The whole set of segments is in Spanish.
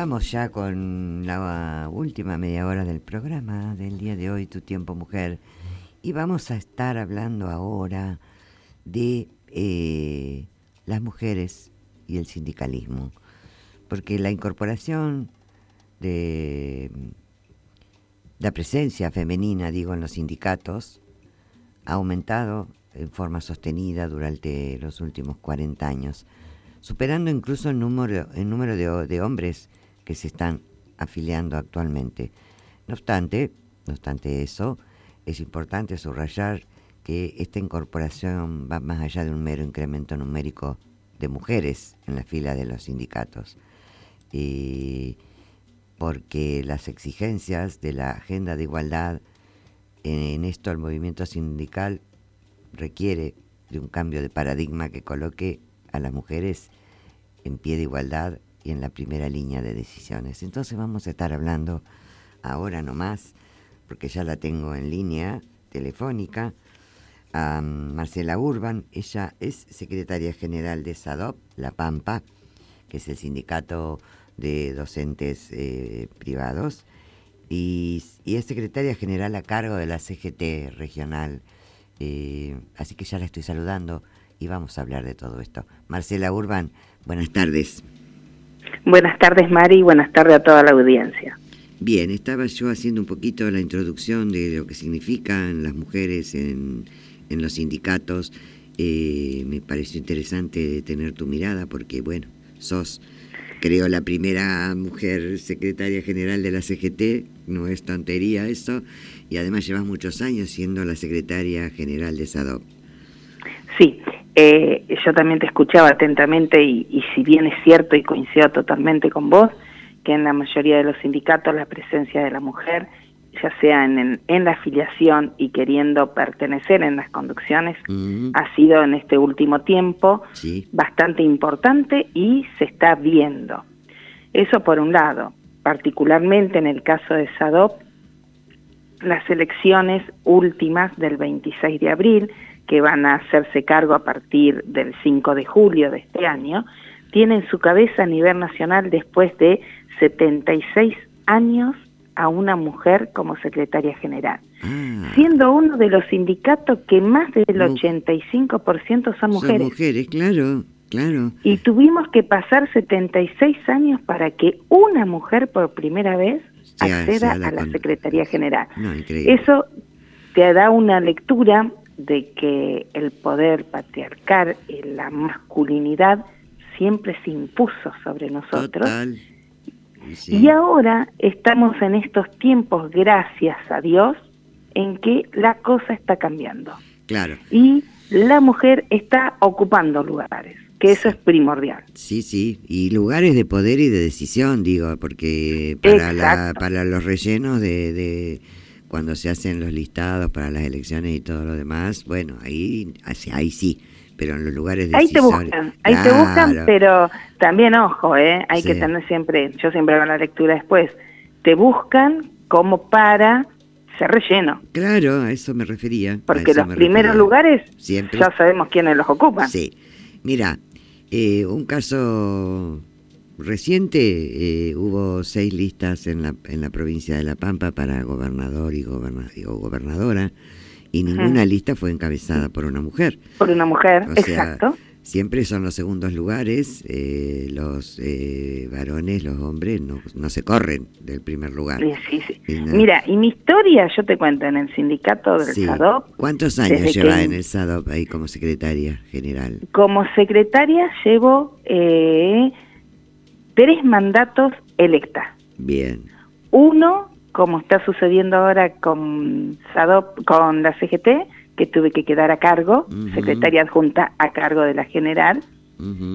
vamos ya con la última media hora del programa del día de hoy, Tu Tiempo Mujer. Y vamos a estar hablando ahora de eh, las mujeres y el sindicalismo. Porque la incorporación de la presencia femenina, digo, en los sindicatos ha aumentado en forma sostenida durante los últimos 40 años superando incluso el número, el número de, hombres que se están afiliando actualmente. No obstante, no obstante eso, es importante subrayar que esta incorporación va más allá de un mero incremento numérico de mujeres en la fila de los sindicatos, porque las exigencias de la agenda de igualdad, en esto el movimiento sindical requiere de un cambio de paradigma que coloque a las mujeres en pie de igualdad y en la primera línea de decisiones. Entonces vamos a estar hablando ahora nomás, porque ya la tengo en línea telefónica, a Marcela Urban. Ella es secretaria general de SADOP, La Pampa, que es el sindicato de docentes eh, privados, y, es secretaria general a cargo de la CGT regional. Eh, así que ya la estoy saludando y vamos a hablar de todo esto. Marcela Urban, buenas tardes. Buenas tardes, Mari, y buenas tardes a toda la audiencia. Bien, estaba yo haciendo un poquito la introducción de lo que significan las mujeres en, en los sindicatos. Eh, me pareció interesante tener tu mirada porque, bueno, sos, creo, la primera mujer secretaria general de la CGT, no es tontería eso, y además llevas muchos años siendo la secretaria general de SADOP. Sí, eh, yo también te escuchaba atentamente y, si bien es cierto y coincido totalmente con vos, que en la mayoría de los sindicatos la presencia de la mujer, ya sea en, en la afiliación y queriendo pertenecer en las conducciones, ha sido en este último tiempo bastante importante y se está viendo. Eso por un lado, particularmente en el caso de SADOP, las elecciones últimas del 26 de abril, que van a hacerse cargo a partir del 5 de julio de este año, tienen su cabeza a nivel nacional después de 76 años a una mujer como secretaria general, ah. siendo uno de los sindicatos que más del 85% son mujeres. Son mujeres, claro, claro. Y tuvimos que pasar 76 años para que una mujer por primera vez acceda a la, Secretaría General. Eso te da una lectura de que el poder patriarcal y la masculinidad siempre se impuso sobre nosotros. Y ahora estamos en estos tiempos, gracias a Dios, en que la cosa está cambiando. Claro. Y la mujer está ocupando lugares, que eso es primordial. Sí, sí, y lugares de poder y de decisión, digo, porque para, la, para los rellenos de cuando se hacen los listados para las elecciones y todo lo demás, bueno, ahí, ahí sí, pero en los lugares de Ahí te buscan, ahí te buscan, pero también ojo, ¿eh? hay que tener siempre, yo siempre hago la lectura después, te buscan como para ser relleno. Claro, a eso me refería. Porque los primeros lugares siempre... ya sabemos quiénes los ocupan. Sí, mira, eh, un caso reciente eh, hubo seis listas en la, en la provincia de La Pampa para gobernador y, gobernadora y ninguna lista fue encabezada por una mujer. Por una mujer, exacto. Siempre son los segundos lugares, eh, los eh, varones, los hombres no, no, se corren del primer lugar. Sí, sí. Mira, y mi historia, yo te cuento, en el sindicato del SADOP. ¿Cuántos años lleva en el SADOP ahí como secretaria general? Como secretaria llevo eh, tres mandatos electas. Bien. Uno, como está sucediendo ahora con, con la CGT, que tuve que quedar a cargo, secretaria adjunta a cargo de la general.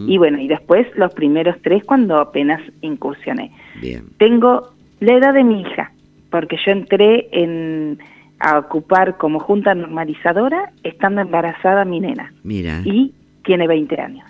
Y bueno, y después los primeros tres cuando apenas incursioné. Bien. Tengo la edad de mi hija, porque yo entré en, a ocupar como junta normalizadora estando embarazada mi nena. Mira. Y tiene 20 años.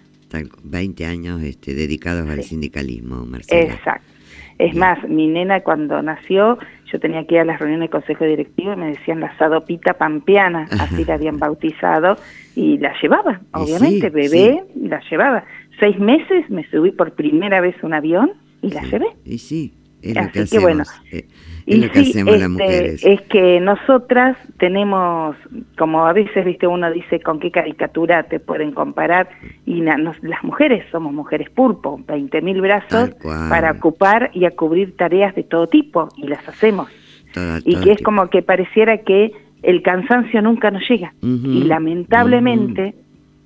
20 años este, dedicados al sindicalismo, Marcela. Exacto. Es más, mi nena cuando nació, yo tenía que ir a las reuniones del consejo directivo y me decían la sadopita pampeana, así la habían bautizado, y la llevaba, obviamente, bebé, la llevaba. Seis meses me subí por primera vez a un avión y la llevé. Y sí, es lo que bueno, eh, es lo que hacemos las este, mujeres. Es que nosotras tenemos, como a veces, viste, uno dice con qué caricatura te pueden comparar, y las mujeres somos mujeres pulpo, 20.000 brazos para ocupar y a cubrir tareas de todo tipo, y las hacemos. y que es como que pareciera que el cansancio nunca nos llega. y lamentablemente,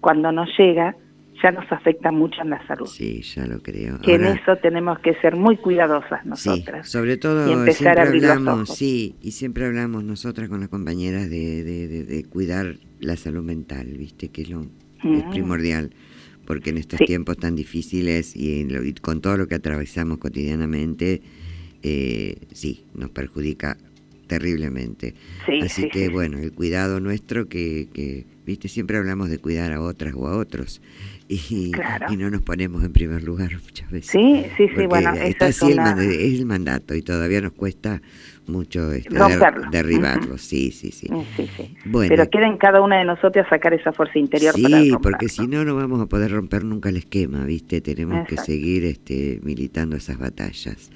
cuando nos llega, ya nos afecta mucho en la salud. Sí, ya lo creo. Que en eso tenemos que ser muy cuidadosas nosotras. Sí, sobre todo y empezar siempre a abrir hablamos, sí, y siempre hablamos nosotras con las compañeras de, de, cuidar la salud mental, ¿viste? Que es lo es mm. primordial, porque en estos tiempos tan difíciles y, con todo lo que atravesamos cotidianamente, eh, sí, nos perjudica terriblemente. Así que bueno, el cuidado nuestro que, que, viste, siempre hablamos de cuidar a otras o a otros y, no nos ponemos en primer lugar muchas veces. Sí, sí, sí, bueno, está es, el mandato y todavía nos cuesta mucho este, derribarlo, sí, sí, sí. Bueno, Pero queda en cada una de nosotras sacar esa fuerza interior. Sí, porque si no, no vamos a poder romper nunca el esquema, ¿viste? Tenemos que seguir este, militando esas batallas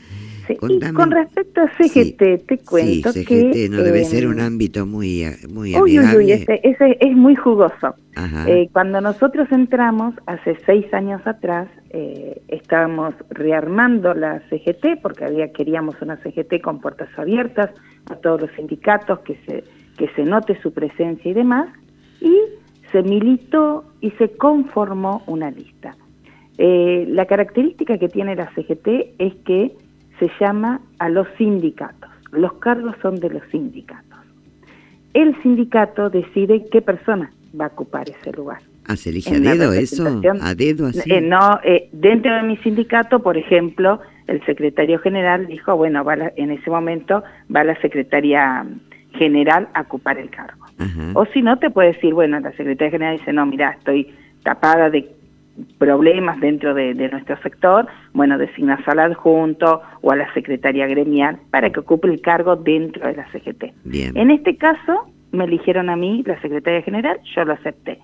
con respecto a CGT, te cuento sí, CGT no debe ser un em, ámbito muy, muy amigable. Uy, uy, ese, ese es muy jugoso. Eh, cuando nosotros entramos, hace seis años atrás, eh, estábamos rearmando la CGT, porque había queríamos una CGT con puertas abiertas a todos los sindicatos, que se, que se note su presencia y demás, y se militó y se conformó una lista. Eh, la característica que tiene la CGT es que se llama a los sindicatos. Los cargos son de los sindicatos. El sindicato decide qué persona va a ocupar ese lugar. ¿Ah, se elige a dedo eso? ¿A dedo así? Eh, no, eh, dentro de mi sindicato, por ejemplo, el secretario general dijo, bueno, va en ese momento va la secretaria general a ocupar el cargo. O si no, te puede decir, bueno, la secretaria general dice, no, mira, estoy tapada de problemas dentro de, nuestro sector, bueno, designas al adjunto o a la secretaria gremial para que ocupe el cargo dentro de la CGT. En este caso, me eligieron a mí la secretaria general, yo lo acepté.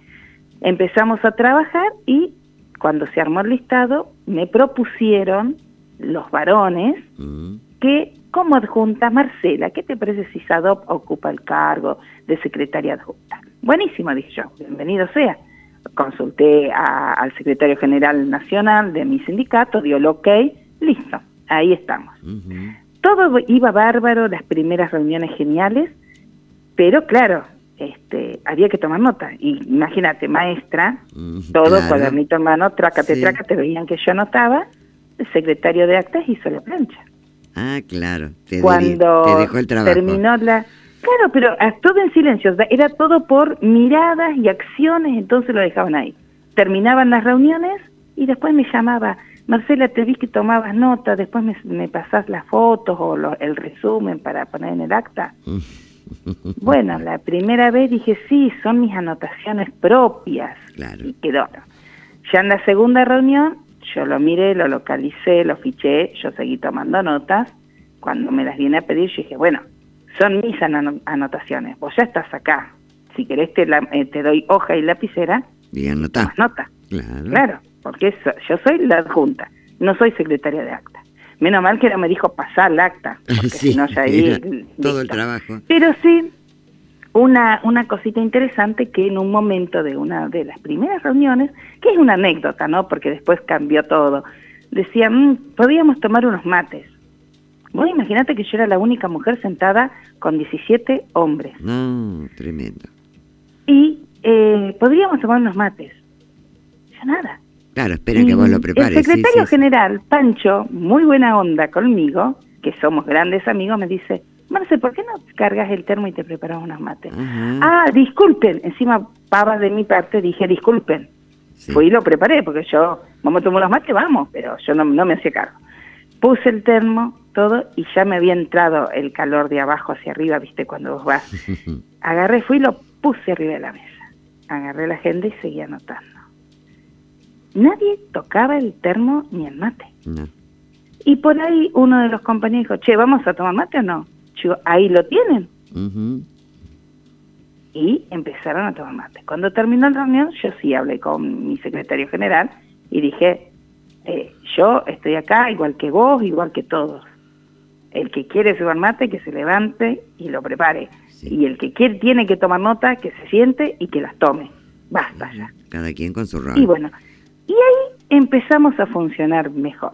Empezamos a trabajar y cuando se armó el listado, me propusieron los varones mm. que como adjunta, Marcela, ¿qué te parece si Sadop ocupa el cargo de secretaria adjunta? Buenísimo, dije yo, bienvenido sea consulté al secretario general nacional de mi sindicato, dio el ok, listo, ahí estamos. Todo iba bárbaro, las primeras reuniones geniales, pero claro, este, había que tomar nota. Y imagínate, maestra, todo cuadernito en mano, trácate, sí. trácate, veían que yo anotaba, el secretario de actas hizo la plancha. Ah, claro, te, Cuando te dejó el trabajo. terminó la Claro, pero todo en silencio, era todo por miradas y acciones, entonces lo dejaban ahí. Terminaban las reuniones y después me llamaba, Marcela, te vi que tomabas nota, después me, me pasás las fotos o el resumen para poner en el acta. bueno, la primera vez dije, sí, son mis anotaciones propias. Claro. Y quedó. Ya en la segunda reunión, yo lo miré, lo localicé, lo fiché, yo seguí tomando notas. Cuando me las viene a pedir, yo dije, bueno, son mis anotaciones. Vos ya estás acá. Si querés te, eh, te doy hoja y lapicera. Y anota. nota. Claro. Claro, porque yo soy la adjunta, no soy secretaria de acta. Menos mal que no me dijo pasar el acta, porque si no ya ahí... Todo el trabajo. Pero sí, una, una cosita interesante que en un momento de una de las primeras reuniones, que es una anécdota, ¿no? Porque después cambió todo, decía, mm, podíamos tomar unos mates. Vos imaginate que yo era la única mujer sentada con 17 hombres. No, tremendo. Y eh, podríamos tomar unos mates. Yo nada. Claro, espera que vos lo prepares. El secretario general, Pancho, muy buena onda conmigo, que somos grandes amigos, me dice, Marce, ¿por qué no cargas el termo y te preparas unos mates? Ah, disculpen. Encima, pavas de mi parte, dije, disculpen. Fui y lo preparé, porque yo, vamos a tomar unos mates, vamos, pero yo no, no me hacía cargo. Puse el termo, todo, y ya me había entrado el calor de abajo hacia arriba, viste, cuando vos vas. Agarré, fui y lo puse arriba de la mesa. Agarré la agenda y seguí anotando. Nadie tocaba el termo ni el mate. Y por ahí uno de los compañeros dijo, che, ¿vamos a tomar mate o no? Yo, ahí lo tienen. Y empezaron a tomar mate. Cuando terminó la reunión, yo sí hablé con mi secretario general y dije, eh, yo estoy acá igual que vos, igual que todos. El que quiere su mate, que se levante y lo prepare. Y el que quiere, tiene que tomar nota, que se siente y que las tome. Basta ya. Cada quien con su rol. Y bueno, y ahí empezamos a funcionar mejor.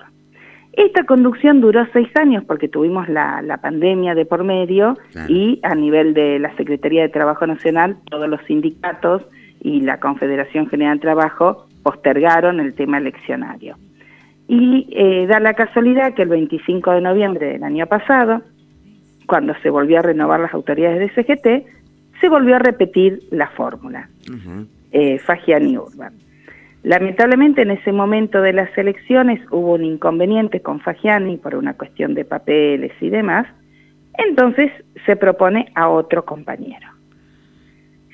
Esta conducción duró seis años porque tuvimos la, pandemia de por medio y a nivel de la Secretaría de Trabajo Nacional, todos los sindicatos y la Confederación General de Trabajo postergaron el tema eleccionario. Y eh, da la casualidad que el 25 de noviembre del año pasado, cuando se volvió a renovar las autoridades de CGT, se volvió a repetir la fórmula, eh, Fagiani Urban. Lamentablemente en ese momento de las elecciones hubo un inconveniente con Fagiani por una cuestión de papeles y demás, entonces se propone a otro compañero.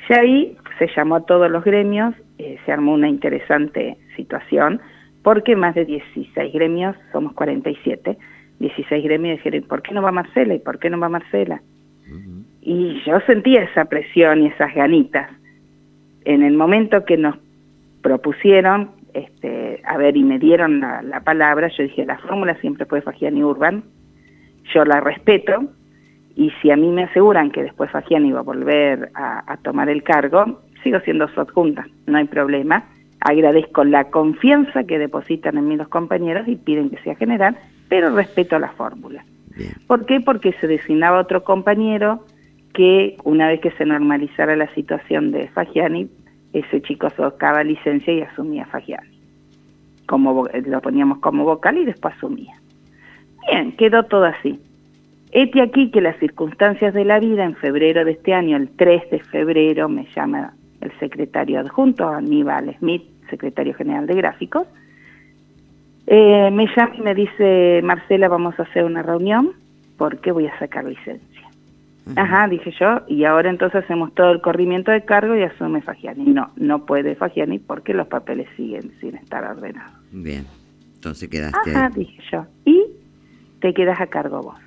Ya ahí se llamó a todos los gremios, eh, se armó una interesante situación, porque más de 16 gremios, somos 47, 16 gremios dijeron, ¿por qué no va Marcela? ¿Y por qué no va Marcela? Y yo sentía esa presión y esas ganitas. En el momento que nos propusieron, este, a ver, y me dieron la, palabra, yo dije, la fórmula siempre fue Fagiani Urban, yo la respeto, y si a mí me aseguran que después Fagiani iba a volver a, tomar el cargo, sigo siendo su adjunta, no hay problema. Agradezco la confianza que depositan en mí los compañeros y piden que sea general, pero respeto la fórmula. ¿Por qué? Porque se designaba otro compañero que una vez que se normalizara la situación de Fagiani, ese chico sacaba licencia y asumía Fagiani. Como, lo poníamos como vocal y después asumía. Bien, quedó todo así. Este aquí que las circunstancias de la vida, en febrero de este año, el 3 de febrero, me llama el secretario adjunto, Aníbal Smith, secretario general de gráficos, eh, me llama y me dice, Marcela, vamos a hacer una reunión porque voy a sacar licencia. Ajá, dije yo, y ahora entonces hacemos todo el corrimiento de cargo y asume Fagiani. No, no puede Fagiani porque los papeles siguen sin estar ordenados. Bien, entonces quedaste Ajá, dije yo, y te quedas a cargo vos.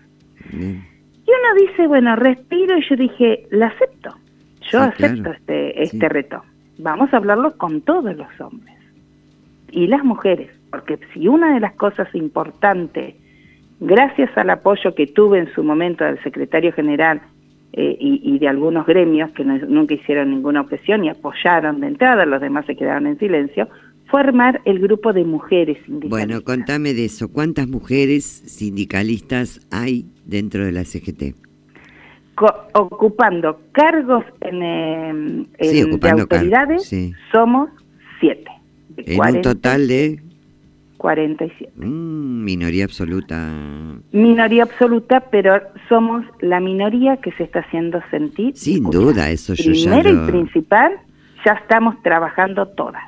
Bien. Y uno dice, bueno, respiro y yo dije, la acepto. Yo acepto este, este reto. Vamos a hablarlo con todos los hombres y las mujeres, porque si una de las cosas importantes gracias al apoyo que tuve en su momento del secretario general eh, y, de algunos gremios que nunca hicieron ninguna objeción y apoyaron de entrada, los demás se quedaron en silencio, fue armar el grupo de mujeres sindicalistas. Bueno, contame de eso. ¿Cuántas mujeres sindicalistas hay dentro de la CGT? Ocupando cargos en, em, de autoridades, somos siete. En un total de 47. Mm, minoría absoluta. Minoría absoluta, pero somos la minoría que se está haciendo sentir. Sin duda, eso yo Primero y principal, ya estamos trabajando todas,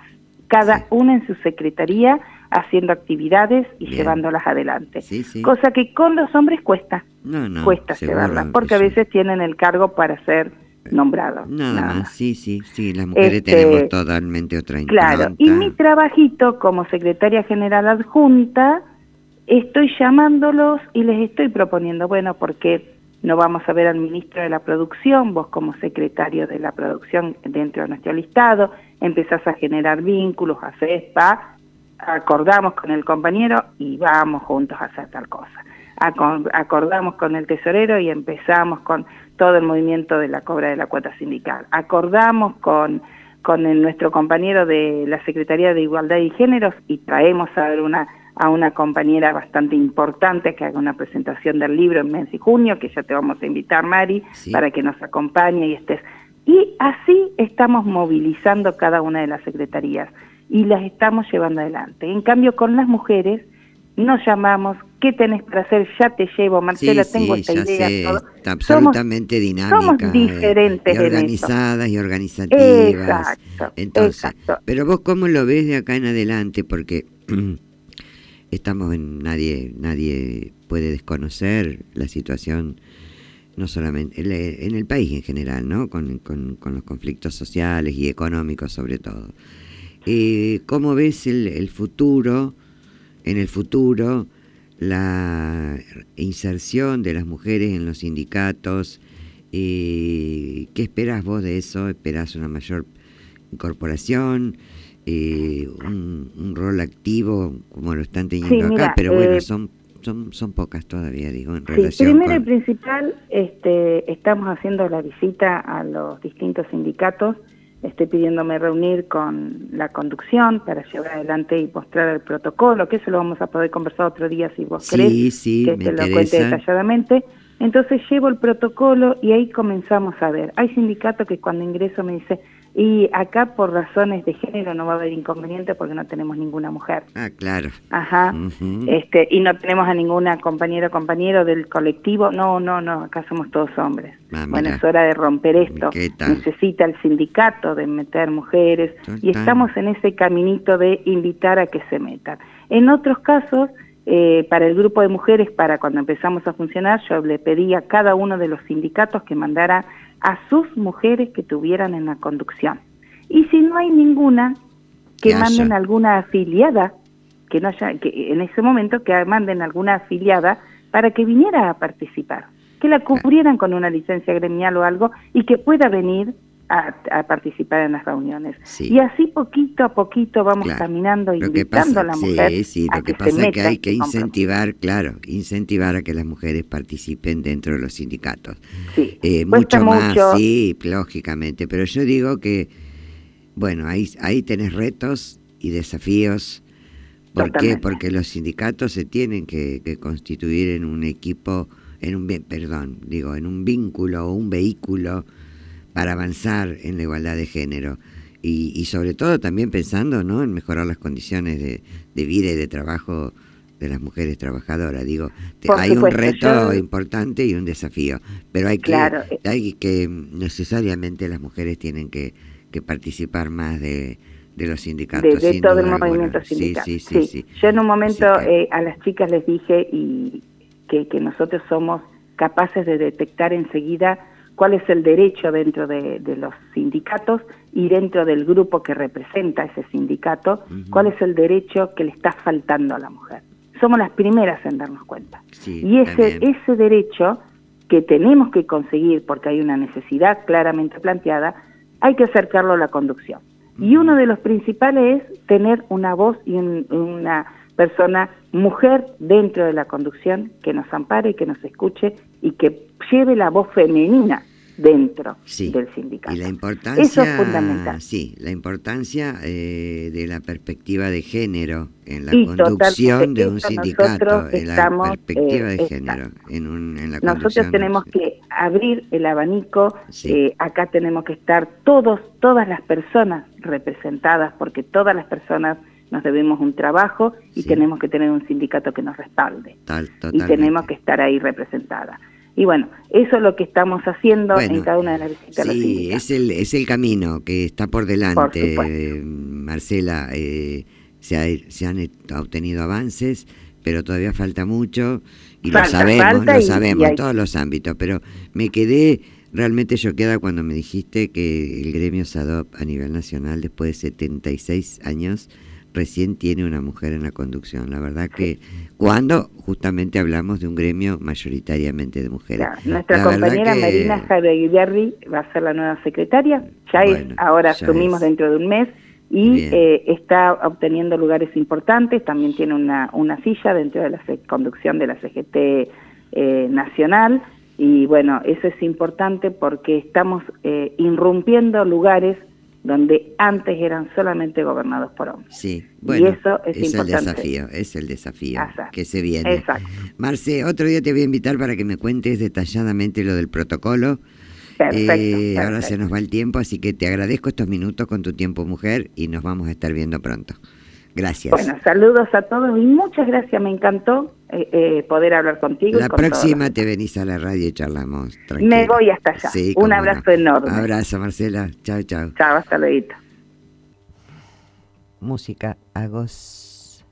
cada una en su secretaría, haciendo actividades y llevándolas adelante. Cosa que con los hombres cuesta. No, no, cuesta llevarlas, porque a veces tienen el cargo para ser nombrado. Nada, más, sí, sí, sí, las mujeres este, tenemos totalmente otra Claro, y mi trabajito como secretaria general adjunta, estoy llamándolos y les estoy proponiendo, bueno, porque no vamos a ver al ministro de la producción, vos como secretario de la producción dentro de nuestro listado, empezás a generar vínculos, a CESPA, acordamos con el compañero y vamos juntos a hacer tal cosa. Acordamos con el tesorero y empezamos con todo el movimiento de la cobra de la cuota sindical. Acordamos con, con nuestro compañero de la Secretaría de Igualdad y Géneros y traemos a una a una compañera bastante importante que haga una presentación del libro en mes y junio, que ya te vamos a invitar, Mari, para que nos acompañe y estés. Y así estamos movilizando cada una de las secretarías y las estamos llevando adelante. En cambio, con las mujeres nos llamamos, ¿qué tenés para hacer? Ya te llevo, Marcela, tengo esta idea. está absolutamente dinámica. Somos eh, diferentes. y organizadas y organizativas. Exacto, Entonces, Pero vos cómo lo ves de acá en adelante, porque estamos en nadie, nadie puede desconocer la situación no solamente en el país en general, ¿no? Con, con, los conflictos sociales y económicos sobre todo. Eh, ¿Cómo ves el, el futuro? en el futuro la inserción de las mujeres en los sindicatos. Eh, ¿Qué esperas vos de eso? ¿Esperás una mayor incorporación? eh, un, rol activo como lo están teniendo acá, pero bueno, eh, son, son, son pocas todavía, digo, en relación Primero y principal, este, estamos haciendo la visita a los distintos sindicatos, estoy pidiéndome reunir con la conducción para llevar adelante y mostrar el protocolo, que eso lo vamos a poder conversar otro día si vos querés, que te lo cuente detalladamente. Entonces llevo el protocolo y ahí comenzamos a ver. Hay sindicatos que cuando ingreso me dice, y acá por razones de género no va a haber inconveniente porque no tenemos ninguna mujer. Ah, claro. Ajá. este, y no tenemos a ninguna compañera o compañero del colectivo. No, no, no, acá somos todos hombres. Ah, bueno, es hora de romper esto. Necesita el sindicato de meter mujeres y estamos en ese caminito de invitar a que se metan. En otros casos eh, para el grupo de mujeres, para cuando empezamos a funcionar, yo le pedí a cada uno de los sindicatos que mandara a sus mujeres que tuvieran en la conducción. Y si no hay ninguna, que manden alguna afiliada, que no haya, que en ese momento que manden alguna afiliada para que viniera a participar, que la cubrieran con una licencia gremial o algo y que pueda venir a, participar en las reuniones. Y así poquito a poquito vamos caminando y invitando a la mujer. Sí, sí, lo que, pasa es que hay que incentivar, claro, incentivar a que las mujeres participen dentro de los sindicatos. Sí, eh, mucho más, sí, lógicamente, pero yo digo que, bueno, ahí, ahí tenés retos y desafíos. ¿Por qué? Porque los sindicatos se tienen que, que constituir en un equipo, en un, perdón, digo, en un vínculo o un vehículo para avanzar en la igualdad de género. Y, sobre todo también pensando ¿no? en mejorar las condiciones de, vida y de trabajo de las mujeres trabajadoras. Digo, hay un reto importante y un desafío, pero hay que, eh. hay que necesariamente las mujeres tienen que, que participar más de, de los sindicatos. De, todo el movimiento sindical. Sí, sí, sí, Yo en un momento eh, a las chicas les dije y que, que nosotros somos capaces de detectar enseguida cuál es el derecho dentro de, los sindicatos y dentro del grupo que representa ese sindicato, cuál es el derecho que le está faltando a la mujer. Somos las primeras en darnos cuenta. y ese, ese derecho que tenemos que conseguir porque hay una necesidad claramente planteada, hay que acercarlo a la conducción. Y uno de los principales es tener una voz y una persona, mujer dentro de la conducción, que nos ampare, que nos escuche y que lleve la voz femenina dentro del sindicato. Y la importancia, Eso es fundamental. Sí, la importancia eh, de la perspectiva de género en la conducción de un sindicato, en la perspectiva de eh, género en, un, en la Nosotros tenemos que abrir el abanico, eh, acá tenemos que estar todos, todas las personas representadas, porque todas las personas nos debemos un trabajo y tenemos que tener un sindicato que nos respalde. y tenemos que estar ahí representada. Y bueno, eso es lo que estamos haciendo en cada una de las visitas. Sí, es el, es el camino que está por delante, Marcela. Eh, se, se, han obtenido avances, pero todavía falta mucho y lo sabemos, lo sabemos en todos los ámbitos. Pero me quedé realmente choqueada cuando me dijiste que el gremio SADOP a nivel nacional, después de 76 años, recién tiene una mujer en la conducción. La verdad que cuando justamente hablamos de un gremio mayoritariamente de mujeres. nuestra compañera Marina Javier va a ser la nueva secretaria, ya es, ahora asumimos dentro de un mes y eh, está obteniendo lugares importantes, también tiene una, una silla dentro de la conducción de la CGT eh, nacional. Y bueno, eso es importante porque estamos eh, irrumpiendo lugares donde antes eran solamente gobernados por hombres. Sí, bueno, y eso es, es el desafío, es el desafío que se viene. Exacto. Marce, otro día te voy a invitar para que me cuentes detalladamente lo del protocolo. Perfecto, eh, Ahora se nos va el tiempo, así que te agradezco estos minutos con tu tiempo, mujer, y nos vamos a estar viendo pronto. Gracias. Bueno, saludos a todos y muchas gracias, me encantó eh, eh, poder hablar contigo. La próxima te venís a la radio y charlamos. Me voy hasta allá. Un abrazo enorme. Abrazo, Marcela. Chao, chao. Chao, hasta luego. Música Agos.